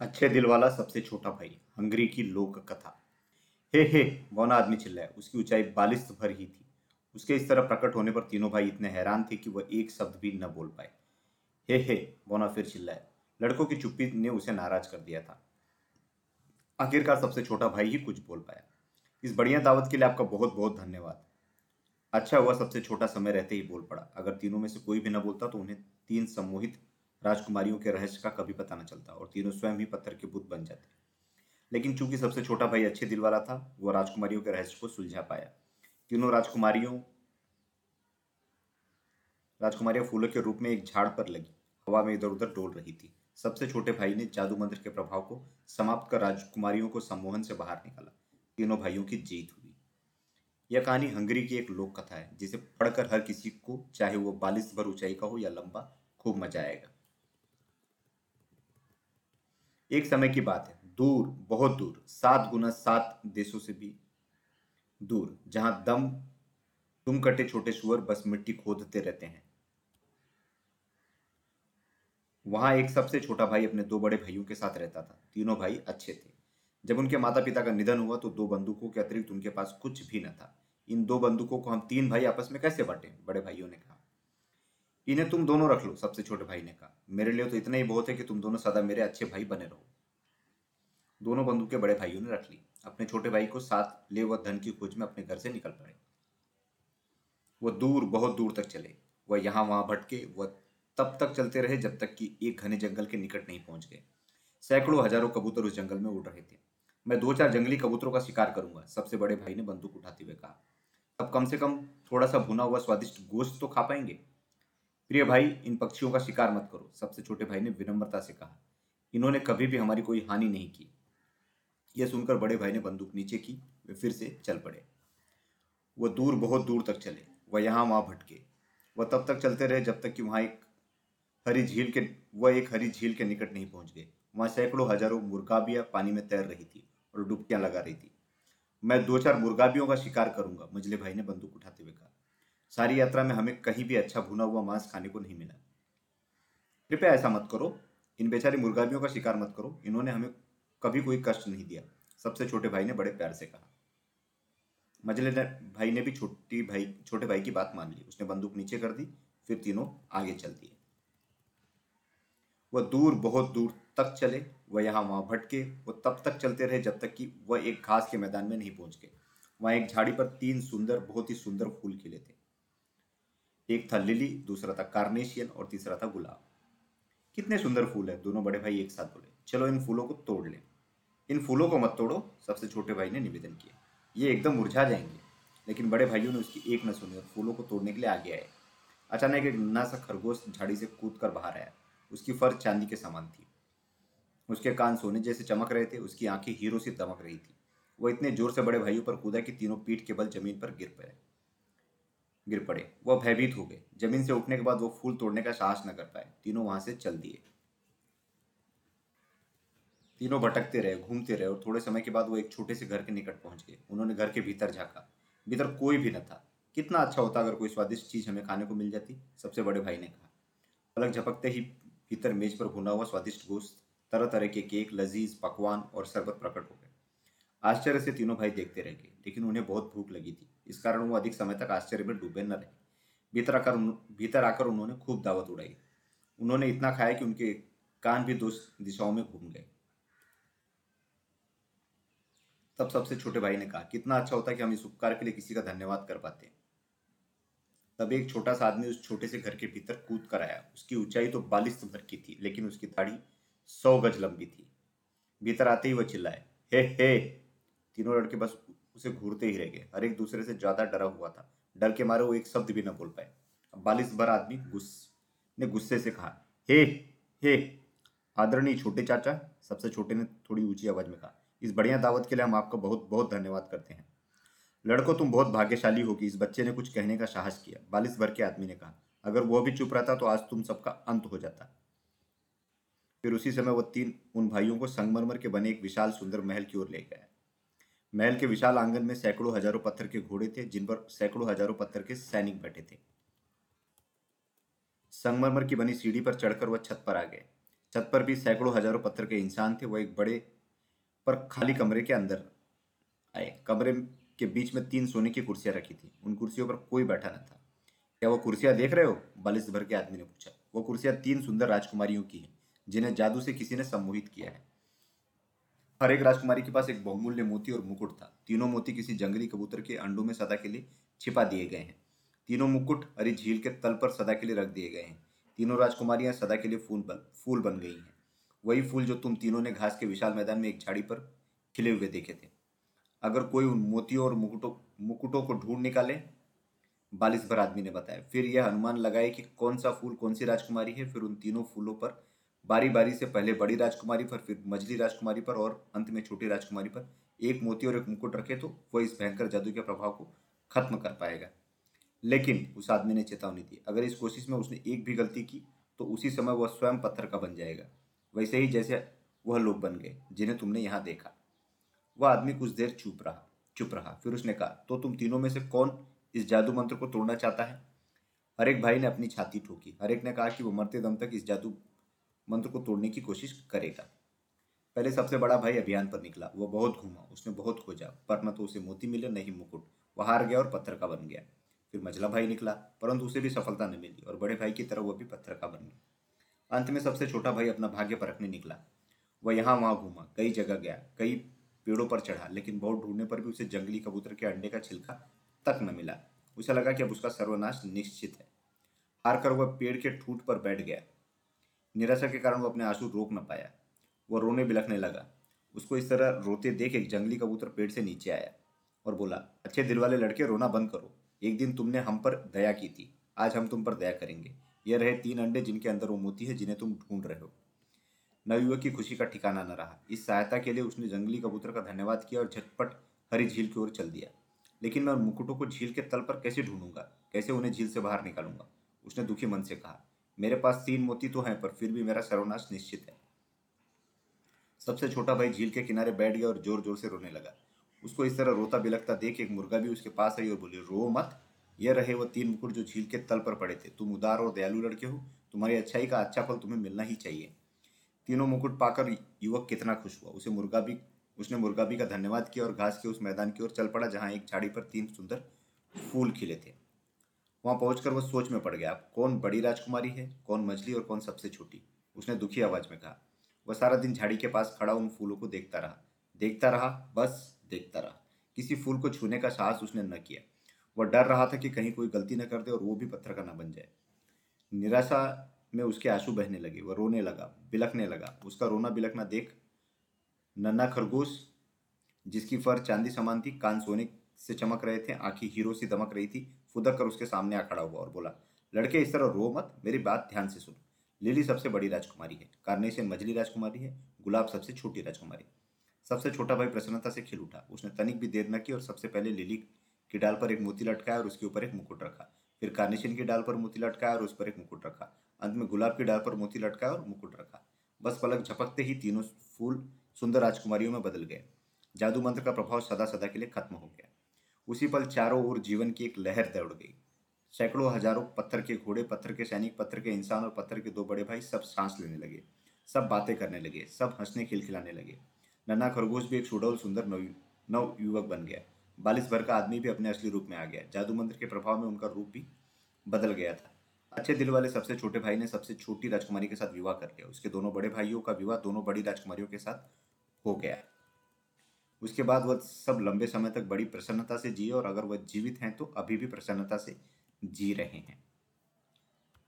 अच्छे दिल वाला सबसे छोटा भाई, हंगरी की लोक कथा। हे हे बौना आदमी चिल्लाया? उसकी ऊंचाई बालिश भर ही थी। उसके इस तरह प्रकट होने पर तीनों भाई इतने हैरान थे कि वह एक शब्द भी न बोल पाए। हे हे, बौना फिर चिल्लाया। लड़कों की चुप्पी ने उसे नाराज़ कर दिया था। आखिरकार सबसे छोटा भाई ही कुछ बोल पाया। इस बढ़िया दावत के लिए आपका बहुत बहुत धन्यवाद। अच्छा हुआ सबसे छोटा समय रहते ही बोल पड़ा। अगर तीनों में से कोई भी न बोलता तो उन्हें तीन सम्मोहित राजकुमारियों के रहस्य का कभी पता न चलता और तीनों स्वयं ही पत्थर के बुत बन जाते। लेकिन चूँकि सबसे छोटा भाई अच्छे दिल वाला था वह राजकुमारियों के रहस्य को सुलझा पाया। तीनों राजकुमारियों, राजकुमारियाँ फूलों के रूप में एक झाड़ पर लगी, हवा में इधर उधर डोल रही थी। सबसे छोटे भाई ने जादू मंत्र के प्रभाव को समाप्त कर राजकुमारियों को सम्मोहन से बाहर निकाला। तीनों भाइयों की जीत हुई। यह कहानी हंगरी की एक लोक कथा है, जिसे पढ़कर हर किसी को, चाहे वो बालिश भर ऊंचाई का हो या लंबा, खूब मज़ा आएगा। एक समय की बात है। दूर, बहुत दूर, सात गुना सात देशों से भी दूर, जहाँ दम, तुम कटे छोटे सुअर बस मिट्टी खोदते रहते हैं। वहाँ एक सबसे छोटा भाई अपने दो बड़े भाइयों के साथ रहता था। तीनों भाई अच्छे थे। जब उनके माता पिता का निधन हुआ तो दो बंदूकों के अतिरिक्त उनके पास कुछ भी न था। इन दो बंदूकों को हम तीन भाई आपस में कैसे बांटे? बड़े भाइयों ने कहा। इन्हें तुम दोनों रख लो, सबसे छोटे भाई ने कहा। मेरे लिए तो इतना ही बहुत है कि तुम दोनों सदा मेरे अच्छे भाई बने रहो। दोनों बंदूक के बड़े भाइयों ने रख ली। अपने छोटे भाई को साथ ले वह धन की खोज में अपने घर से निकल पड़े। वह दूर, बहुत दूर तक चले। वह यहाँ वहाँ भटके, वह तब तक चलते रहे जब तक कि एक घने जंगल के निकट नहीं पहुँच गए। सैकड़ों हज़ारों कबूतर उस जंगल में उड़ रहे थे। मैं दो चार जंगली कबूतरों का शिकार करूँगा, सबसे बड़े भाई ने बंदूक उठाते हुए कहा। अब कम से कम थोड़ा सा भुना हुआ स्वादिष्ट गोश्त तो खा पाएँगे? प्रिय भाई, इन पक्षियों का शिकार मत करो। सबसे छोटे भाई ने विनम्रता से कहा। इन्होंने कभी भी हमारी कोई हानि नहीं की। यह सुनकर बड़े भाई ने बंदूक नीचे की, वे फिर से चल पड़े। वह दूर, बहुत दूर तक चले। वह यहाँ, वहाँ भटके। वह तब तक चलते रहे जब तक कि वहाँ एक हरी झील के, वह एक हरी झील के निकट नहीं पहुँच गए। वहाँ सैकड़ों हज़ारों मुर्गाबियाँ पानी में तैर रही थी और डुबकियाँ लगा रही थी। मैं दो चार मुर्गाबियों का शिकार करूँगा मजले भाई ने बंदूक उठाते हुए कहा। सारी यात्रा में हमें कहीं भी अच्छा भुना हुआ मांस खाने को नहीं मिला। कृपया ऐसा मत करो। इन बेचारी मुर्गाबियों का शिकार मत करो। इन्होंने हमें कभी कोई कष्ट नहीं दिया। सबसे छोटे भाई ने बड़े प्यार से कहा। मजले भाई ने भी छोटी भाई, छोटे भाई की बात मान ली। उसने बंदूक नीचे कर दी, फिर तीनों आगे चल दिए। वह दूर, बहुत दूर तक चले। वह यहाँ वहाँ भटके। वह तब तक चलते रहे जब तक कि वह एक घास के मैदान में नहीं पहुँच गए। वहाँ एक झाड़ी पर तीन सुंदर, बहुत ही सुंदर फूल खिले थे। एक था लिली, दूसरा था कार्नेशियन और तीसरा था गुलाब। कितने सुंदर फूल है, दोनों बड़े भाई एक साथ बोले। चलो इन फूलों को तोड़ लें। इन फूलों को मत तोड़ो, सबसे छोटे भाई ने निवेदन किया। ये एकदम मुरझा जाएँगे। लेकिन बड़े भाइयों ने उसकी एक न सुनी और फूलों को तोड़ने के लिए आगे आए। अचानक एक नन्ना सा खरगोश झाड़ी से कूद कर बाहर आया। उसकी फर चांदी के समान थी। उसके कान सोने जैसे चमक रहे थे, उसकी आँखें हीरो से दमक रही थी। वह इतने ज़ोर से बड़े भाइयों पर कूदा कि तीनों पीठ के बल ज़मीन पर गिर पड़े। गिर पड़े। वह भयभीत हो गए। ज़मीन से उठने के बाद वो फूल तोड़ने का साहस न कर पाए। तीनों वहाँ से चल दिए। तीनों भटकते रहे, घूमते रहे और थोड़े समय के बाद वो एक छोटे से घर के निकट पहुँच गए। उन्होंने घर के भीतर झांका। भीतर कोई भी न था। कितना अच्छा होता अगर कोई स्वादिष्ट चीज़ हमें खाने को मिल जाती, सबसे बड़े भाई ने कहा। पलक झपकते ही भीतर मेज पर भुना हुआ स्वादिष्ट गोश्त तरह तरह के केक, लजीज, पकवान और शरबत प्रकट हो गए। आश्चर्य से तीनों भाई देखते रह गए, लेकिन उन्हें बहुत भूख लगी थी। इस कारण वो अधिक समय तक आश्चर्य में डूबे न रहे। भीतर आकर भीतर आकर उन्होंने खूब दावत उड़ाई। उन्होंने इतना खाया कि उनके कान भी दो दिशाओं में घूम गए। तब सबसे छोटे भाई ने कहा, कितना अच्छा होता कि हम इस उपकार के लिए किसी का धन्यवाद कर पाते तब एक छोटा सा आदमी उस छोटे से घर के भीतर कूद कर आया। उसकी ऊंचाई तो बालिश भर की थी, लेकिन उसकी दाढ़ी सौ गज लंबी थी। भीतर आते ही वह चिल्लाए हे हे तीनों लड़के बस उसे घूरते ही रह गए। हर एक दूसरे से ज़्यादा डरा हुआ था। डर के मारे वो एक शब्द भी न बोल पाए। बालिश भर आदमी गुस ने गुस्से से कहा, हे हे, आदरणीय छोटे चाचा, सबसे छोटे ने थोड़ी ऊँची आवाज़ में कहा, इस बढ़िया दावत के लिए हम आपका बहुत बहुत धन्यवाद करते हैं। लड़को तुम बहुत भाग्यशाली हो कि इस बच्चे ने कुछ कहने का साहस किया। बालिश भर के आदमी ने कहा, अगर वो भी चुप रहता तो आज तुम सबका अंत हो जाता। फिर उसी समय वो तीन उन भाइयों को संगमरमर के बने एक विशाल सुंदर महल की ओर ले गया महल के विशाल आँगन में सैकड़ों हज़ारों पत्थर के घोड़े थे, जिन पर सैकड़ों हज़ारों पत्थर के सैनिक बैठे थे। संगमरमर की बनी सीढ़ी पर चढ़कर वह छत पर आ गए। छत पर भी सैकड़ों हज़ारों पत्थर के इंसान थे। वह एक बड़े पर खाली कमरे के अंदर आए। कमरे के बीच में तीन सोने की कुर्सियाँ रखी थी। उन कुर्सियों पर कोई बैठा न था। क्या वो कुर्सियाँ देख रहे हो? बालिश भर के आदमी ने पूछा। वो कुर्सियाँ तीन सुंदर राजकुमारियों की हैं, जिन्हें जादू से किसी ने सम्मोहित किया है। हर एक राजकुमारी के पास एक बहुमूल्य मोती और मुकुट था। तीनों मोती किसी जंगली कबूतर के अंडों में सदा के लिए छिपा दिए गए हैं। तीनों मुकुट हरी झील के तल पर सदा के लिए रख दिए गए हैं। तीनों राजकुमारियाँ सदा के लिए फूल बन फूल बन गई हैं। वही फूल जो तुम तीनों ने घास के विशाल मैदान में एक झाड़ी पर खिले हुए देखे थे। अगर कोई उन मोतियों और मुकुटों मुकुटों को ढूंढ निकाले, बालिश भर आदमी ने बताया। फिर यह अनुमान लगाए कि कौन सा फूल कौन सी राजकुमारी है, फिर उन तीनों फूलों पर बारी बारी से पहले बड़ी राजकुमारी पर, फिर मझली राजकुमारी पर और अंत में छोटी राजकुमारी पर एक मोती और एक मुकुट रखे तो वह इस भयंकर जादू के प्रभाव को खत्म कर पाएगा। लेकिन उस आदमी ने चेतावनी दी। अगर इस कोशिश में उसने एक भी गलती की तो उसी समय वह स्वयं पत्थर का बन जाएगा। वैसे ही जैसे वह लोग बन गए, जिन्हें तुमने यहाँ देखा। वह आदमी कुछ देर चुप रहा चुप रहा। फिर उसने कहा तो तुम तीनों में से कौन इस जादू मंत्र को तोड़ना चाहता है? हर एक भाई ने अपनी छाती ठोकी। हर एक ने कहा कि वो मरते दम तक इस जादू मंत्र को तोड़ने की कोशिश करेगा। पहले सबसे बड़ा भाई अभियान पर निकला। वो बहुत घूमा। उसने बहुत खोजा। पर न तो उसे मोती मिले नहीं मुकुट। वह हार गया और पत्थर का बन गया। फिर मझला भाई निकला, परंतु उसे भी सफलता न मिली और बड़े भाई की तरह वो भी पत्थर का बन गया। अंत में सबसे छोटा भाई अपना भाग्य परखने निकला। वह यहाँ वहाँ घूमा। कई जगह गया। कई पेड़ों पर चढ़ा, लेकिन बहुत ढूँढने पर भी उसे जंगली कबूतर के अंडे का छिलका तक न मिला। उसे लगा कि अब उसका सर्वनाश निश्चित है। हार कर वह पेड़ के ठूट पर बैठ गया। निराशा के कारण वो अपने आँसू रोक न पाया। वह रोने बिलखने लगा। उसको इस तरह रोते देख एक जंगली कबूतर पेड़ से नीचे आया और बोला, अच्छे दिल वाले लड़के, रोना बंद करो। एक दिन तुमने हम पर दया की थी। आज हम तुम पर दया करेंगे। ये रहे तीन अंडे जिनके अंदर वो मोती है, जिन्हें तुम ढूंढ रहे हो। नवयुवक की खुशी का ठिकाना न रहा। इस सहायता के लिए उसने जंगली कबूतर का धन्यवाद किया और झटपट हरी झील की ओर चल दिया। लेकिन मैं उन मुकुटों को झील के तल पर कैसे ढूंढूँगा? कैसे उन्हें झील से बाहर निकालूँगा? उसने दुखी मन से कहा मेरे पास तीन मोती तो हैं, पर फिर भी मेरा सर्वनाश निश्चित है। सबसे छोटा भाई झील के किनारे बैठ गया और ज़ोर ज़ोर से रोने लगा। उसको इस तरह रोता बिलकता देख एक मुर्गा भी उसके पास आई और बोली, रो मत। यह रहे वो तीन मुकुट जो झील के तल पर पड़े थे। तुम उदार और दयालु लड़के हो। तुम्हारी अच्छाई का अच्छा फल तुम्हें मिलना ही चाहिए। तीनों मुकुट पाकर युवक कितना खुश हुआ। उसे मुर्गा भी, उसने मुर्गा भी का धन्यवाद किया और घास के उस मैदान की ओर चल पड़ा, जहाँ एक झाड़ी पर तीन सुंदर फूल खिले थे। वहाँ पहुंचकर वह सोच में पड़ गया कौन बड़ी राजकुमारी है, कौन मछली और कौन सबसे छोटी? उसने दुखी आवाज़ में कहा। वह सारा दिन झाड़ी के पास खड़ा उन फूलों को देखता रहा। देखता रहा, बस देखता रहा। किसी फूल को छूने का साहस उसने न किया। वह डर रहा था कि कहीं कोई गलती न कर दे और वो भी पत्थर का न बन जाए। निराशा में उसके आँसू बहने लगे, वह रोने लगा, बिलखने लगा। उसका रोना बिलखना देख नन्ना खरगोश, जिसकी फर चांदी समान थी, कान सोने से चमक रहे थे, आँखें हीरो सी दमक रही थी फुदक कर उसके सामने आ खड़ा हुआ और बोला, लड़के, इस तरह रो मत, मेरी बात ध्यान से सुनो। लिली सबसे बड़ी राजकुमारी है कार्नेशियन मझली राजकुमारी है, गुलाब सबसे छोटी राजकुमारी सबसे छोटा भाई प्रसन्नता से खिल उठा। उसने तनिक भी देर न की और सबसे पहले लिली की डाल पर एक मोती लटकाया और उसके ऊपर एक मुकुट रखा। फिर कार्नेशियन की डाल पर मोती लटकाया और उस पर एक मुकुट रखा। अंत में गुलाब की डाल पर मोती लटकाया और मुकुट रखा। बस पलक झपकते ही तीनों फूल सुंदर राजकुमारियों में बदल गए। जादू मंत्र का प्रभाव सदा सदा के लिए खत्म हो गया। उसी पल चारों ओर जीवन की एक लहर दौड़ गई। सैकड़ों हज़ारों पत्थर के घोड़े, पत्थर के सैनिक, पत्थर के इंसान और पत्थर के दो बड़े भाई सब सांस लेने लगे, सब बातें करने लगे, सब हंसने, खिलखिलाने लगे। नन्ना खरगोश भी एक सुडौल सुंदर नव नव युवक बन गया। बालिश भर का आदमी भी अपने असली रूप में आ गया। जादू मंत्र के प्रभाव में उनका रूप भी बदल गया था। अच्छे दिल वाले सबसे छोटे भाई ने सबसे छोटी राजकुमारी के साथ विवाह कर लिया। उसके दोनों बड़े भाइयों का विवाह दोनों बड़ी राजकुमारियों के साथ हो गया। उसके बाद वह सब लंबे समय तक बड़ी प्रसन्नता से जिए और अगर वह जीवित हैं तो अभी भी प्रसन्नता से जी रहे हैं।